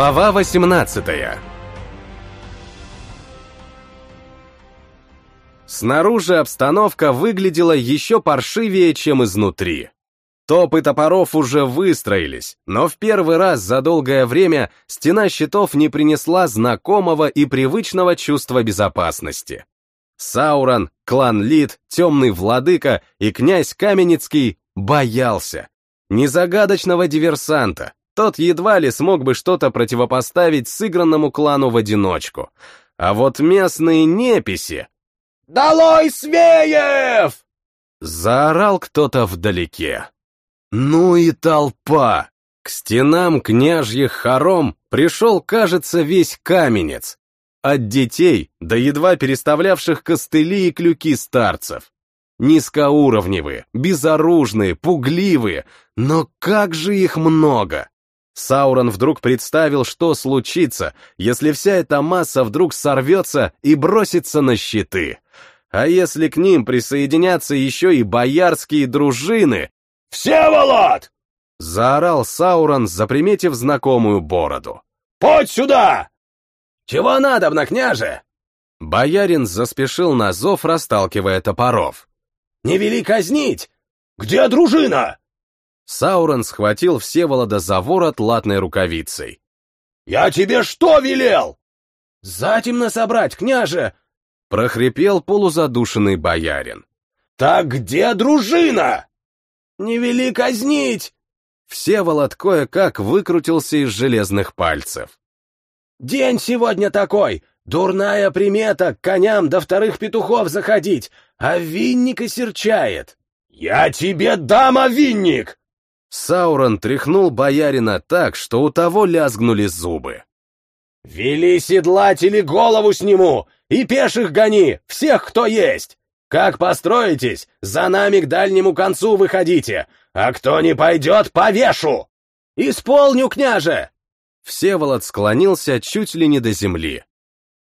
Глава 18 Снаружи обстановка выглядела еще паршивее, чем изнутри. Топы топоров уже выстроились, но в первый раз за долгое время стена щитов не принесла знакомого и привычного чувства безопасности. Саурон, клан Лид, Темный Владыка и князь Каменецкий боялся. Не загадочного диверсанта, тот едва ли смог бы что-то противопоставить сыгранному клану в одиночку. А вот местные неписи... «Долой Свеев!» Заорал кто-то вдалеке. Ну и толпа! К стенам княжьих хором пришел, кажется, весь каменец. От детей до едва переставлявших костыли и клюки старцев. Низкоуровневые, безоружные, пугливые, но как же их много! Саурон вдруг представил, что случится, если вся эта масса вдруг сорвется и бросится на щиты. А если к ним присоединятся еще и боярские дружины... «Всеволод!» — заорал Саурон, заприметив знакомую бороду. «Подь сюда!» «Чего надобно, княже?» Боярин заспешил на зов, расталкивая топоров. «Не вели казнить! Где дружина?» Саурон схватил Всеволода за ворот латной рукавицей. «Я тебе что велел?» «Затемно собрать, княже!» — прохрипел полузадушенный боярин. «Так где дружина?» «Не вели казнить!» Всеволод кое-как выкрутился из железных пальцев. «День сегодня такой! Дурная примета к коням до вторых петухов заходить, а винник и серчает!» «Я тебе дам овинник!» Саурон тряхнул боярина так, что у того лязгнули зубы. «Вели седлать или голову сниму, и пеших гони, всех, кто есть! Как построитесь, за нами к дальнему концу выходите, а кто не пойдет, повешу! Исполню, княже!» Всеволод склонился чуть ли не до земли.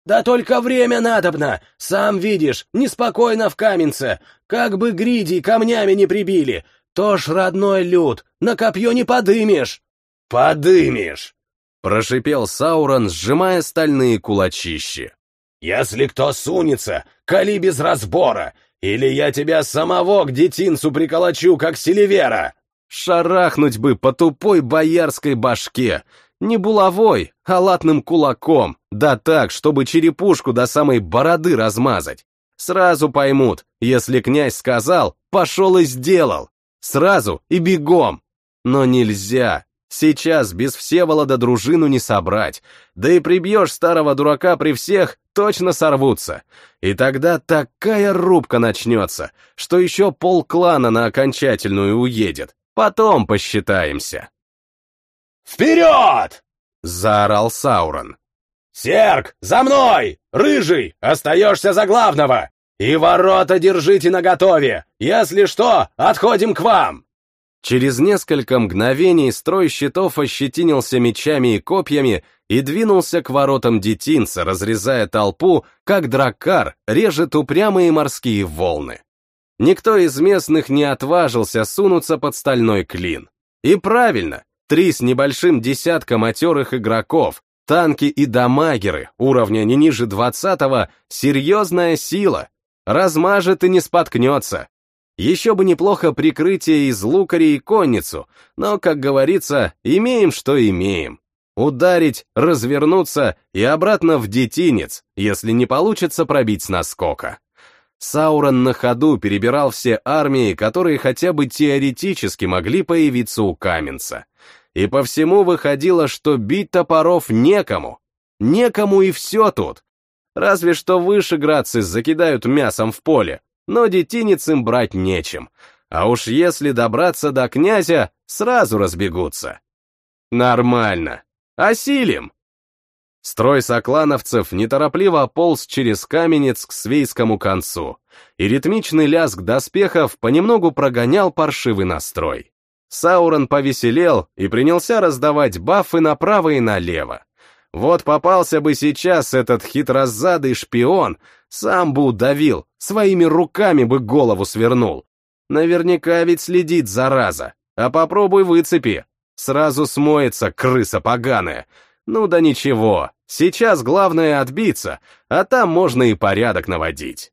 «Да только время надобно, сам видишь, неспокойно в Каменце, как бы гриди камнями не прибили, то ж родной люд, на копье не подымешь!» «Подымешь!» — прошипел Саурон, сжимая стальные кулачищи. «Если кто сунется, кали без разбора, или я тебя самого к детинцу приколочу, как Селивера!» Шарахнуть бы по тупой боярской башке, не булавой, а латным кулаком, да так, чтобы черепушку до самой бороды размазать. Сразу поймут, если князь сказал, пошел и сделал. Сразу и бегом. Но нельзя. Сейчас без Всеволода дружину не собрать. Да и прибьешь старого дурака при всех, точно сорвутся. И тогда такая рубка начнется, что еще полклана на окончательную уедет. Потом посчитаемся. «Вперед!» — заорал Саурон. «Серк, за мной! Рыжий, остаешься за главного! «И ворота держите наготове! Если что, отходим к вам!» Через несколько мгновений строй щитов ощетинился мечами и копьями и двинулся к воротам детинца, разрезая толпу, как драккар режет упрямые морские волны. Никто из местных не отважился сунуться под стальной клин. И правильно, три с небольшим десятком матерых игроков, танки и дамагеры уровня не ниже двадцатого — серьезная сила, Размажет и не споткнется. Еще бы неплохо прикрытие из лукарей и конницу, но, как говорится, имеем, что имеем. Ударить, развернуться и обратно в детинец, если не получится пробить с наскока. Саурон на ходу перебирал все армии, которые хотя бы теоретически могли появиться у Каменца. И по всему выходило, что бить топоров некому. Некому и все тут. Разве что вышеградцы закидают мясом в поле, но детинец им брать нечем. А уж если добраться до князя, сразу разбегутся. Нормально. Осилим. Строй соклановцев неторопливо полз через каменец к свейскому концу, и ритмичный лязг доспехов понемногу прогонял паршивый настрой. Саурон повеселел и принялся раздавать бафы направо и налево. Вот попался бы сейчас этот хитрозадый шпион, сам бы удавил, своими руками бы голову свернул. Наверняка ведь следит, зараза. А попробуй выцепи. Сразу смоется крыса поганая. Ну да ничего, сейчас главное отбиться, а там можно и порядок наводить.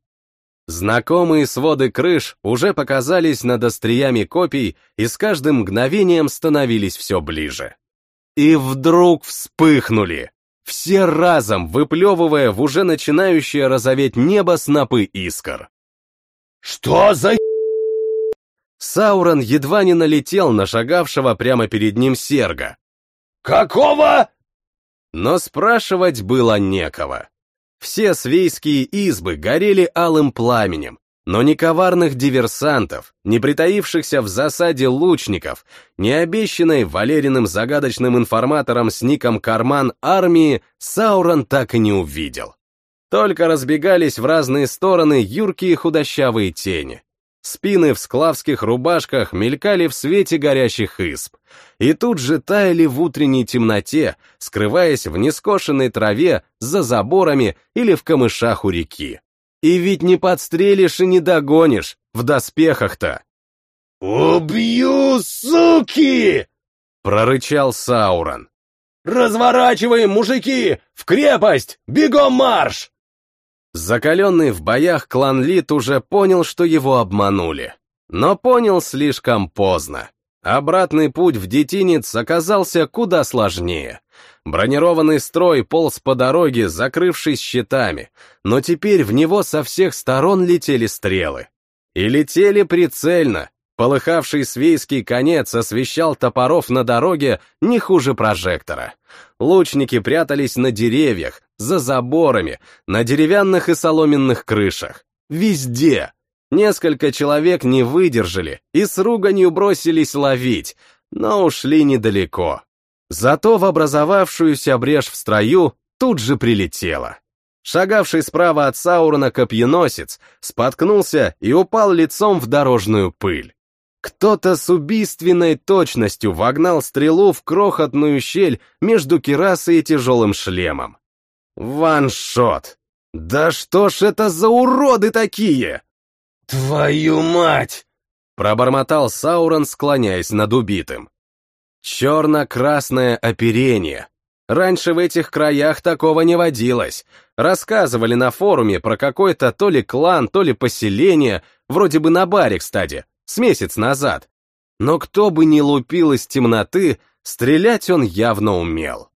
Знакомые своды крыш уже показались над остриями копий и с каждым мгновением становились все ближе. И вдруг вспыхнули, все разом выплевывая в уже начинающее розоветь небо снопы искр. «Что за Саурон едва не налетел на шагавшего прямо перед ним серга. «Какого?» Но спрашивать было некого. Все свейские избы горели алым пламенем, но ни коварных диверсантов, ни притаившихся в засаде лучников, ни обещанной Валериным загадочным информатором с ником Карман армии Саурон так и не увидел. Только разбегались в разные стороны юркие худощавые тени. Спины в склавских рубашках мелькали в свете горящих исп, и тут же таяли в утренней темноте, скрываясь в нескошенной траве, за заборами или в камышах у реки. И ведь не подстрелишь и не догонишь, в доспехах-то. «Убью, суки!» — прорычал Саурон. «Разворачиваем, мужики! В крепость! Бегом марш!» Закаленный в боях клан Лит уже понял, что его обманули. Но понял слишком поздно. Обратный путь в детинец оказался куда сложнее. Бронированный строй полз по дороге, закрывшись щитами, но теперь в него со всех сторон летели стрелы. И летели прицельно. Полыхавший свейский конец освещал топоров на дороге не хуже прожектора. Лучники прятались на деревьях, за заборами, на деревянных и соломенных крышах. Везде. Несколько человек не выдержали и с руганью бросились ловить, но ушли недалеко. Зато в образовавшуюся брешь в строю тут же прилетело. Шагавший справа от Саурона копьеносец споткнулся и упал лицом в дорожную пыль. Кто-то с убийственной точностью вогнал стрелу в крохотную щель между кирасой и тяжелым шлемом. Ваншот! Да что ж это за уроды такие? «Твою мать!» — пробормотал Саурон, склоняясь над убитым. Черно-красное оперение. Раньше в этих краях такого не водилось. Рассказывали на форуме про какой-то то ли клан, то ли поселение, вроде бы на баре, кстати, с месяц назад. Но кто бы ни лупил из темноты, стрелять он явно умел.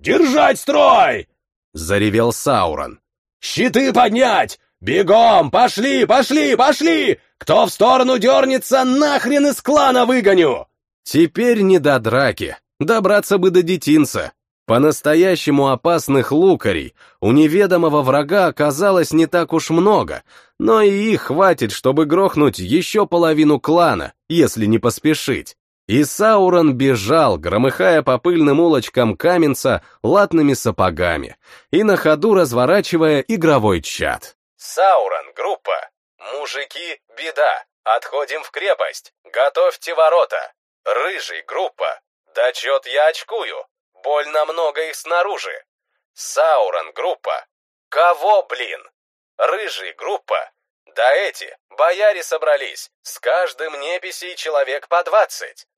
«Держать строй!» — заревел Саурон. «Щиты поднять! Бегом! Пошли, пошли, пошли! Кто в сторону дернется, нахрен из клана выгоню!» Теперь не до драки, добраться бы до детинца. По-настоящему опасных лукарей у неведомого врага оказалось не так уж много, но и их хватит, чтобы грохнуть еще половину клана, если не поспешить. И Саурон бежал, громыхая по пыльным улочкам Каменца латными сапогами и на ходу разворачивая игровой чат. Саурон, группа. Мужики, беда. Отходим в крепость. Готовьте ворота. Рыжий, группа. Дочет я очкую. Больно много их снаружи. Саурон, группа. Кого, блин? Рыжий, группа. Да эти, бояре собрались. С каждым неписей человек по двадцать.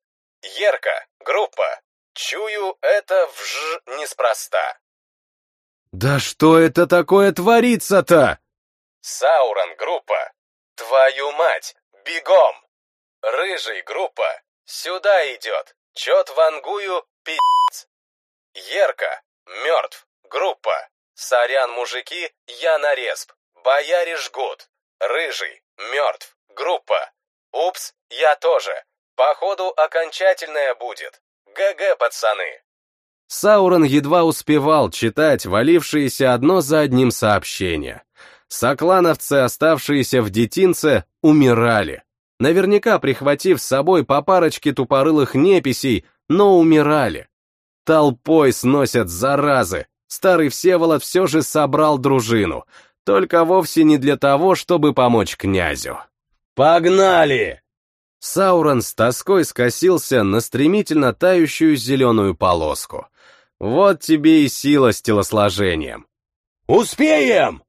Ерка, группа. Чую, это вж неспроста. Да что это такое творится-то? Саурон, группа. Твою мать, бегом. Рыжий, группа. Сюда идет. Чет вангую, пи***ц. Ерка, мертв, группа. Сорян, мужики, я на респ. Бояре жгут. Рыжий, мертв, группа. Упс, я тоже. Походу, окончательная будет. ГГ, пацаны. Саурон едва успевал читать валившиеся одно за одним сообщения. Соклановцы, оставшиеся в детинце, умирали. Наверняка прихватив с собой по парочке тупорылых неписей, но умирали. Толпой сносят заразы. Старый Всеволод все же собрал дружину, только вовсе не для того, чтобы помочь князю. «Погнали!» Саурон с тоской скосился на стремительно тающую зеленую полоску. Вот тебе и сила с телосложением. «Успеем!»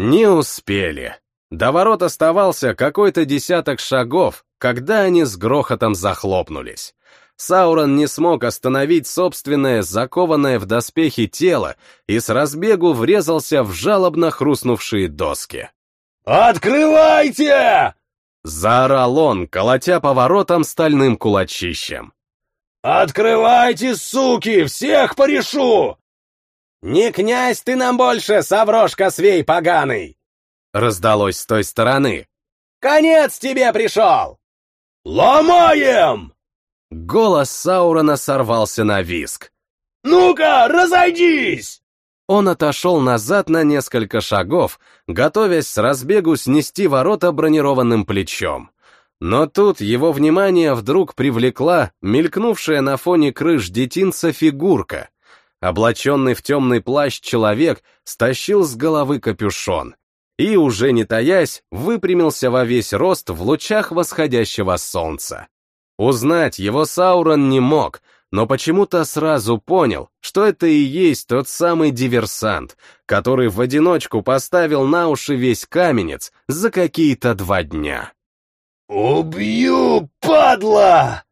Не успели. До ворот оставался какой-то десяток шагов, когда они с грохотом захлопнулись. Саурон не смог остановить собственное закованное в доспехи тело и с разбегу врезался в жалобно хрустнувшие доски. «Открывайте!» — заорал он, колотя поворотом стальным кулачищем. «Открывайте, суки! Всех порешу!» «Не князь ты нам больше, соврошка свей поганый!» Раздалось с той стороны. «Конец тебе пришел!» «Ломаем!» Голос Саурона сорвался на виск. «Ну-ка, разойдись!» Он отошел назад на несколько шагов, готовясь с разбегу снести ворота бронированным плечом. Но тут его внимание вдруг привлекла мелькнувшая на фоне крыш детинца фигурка. Облаченный в темный плащ человек стащил с головы капюшон и, уже не таясь, выпрямился во весь рост в лучах восходящего солнца. Узнать его Саурон не мог, но почему-то сразу понял, что это и есть тот самый диверсант, который в одиночку поставил на уши весь каменец за какие-то два дня. «Убью, падла!»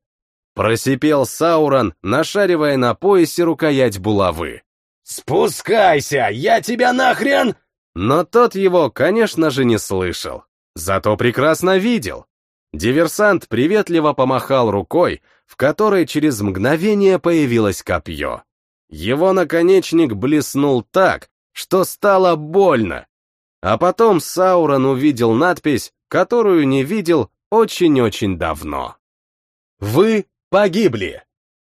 Просипел Саурон, нашаривая на поясе рукоять булавы. «Спускайся, я тебя нахрен...» Но тот его, конечно же, не слышал. Зато прекрасно видел. Диверсант приветливо помахал рукой, в которой через мгновение появилось копье. Его наконечник блеснул так, что стало больно. А потом Саурон увидел надпись, которую не видел очень-очень давно. «Вы погибли!»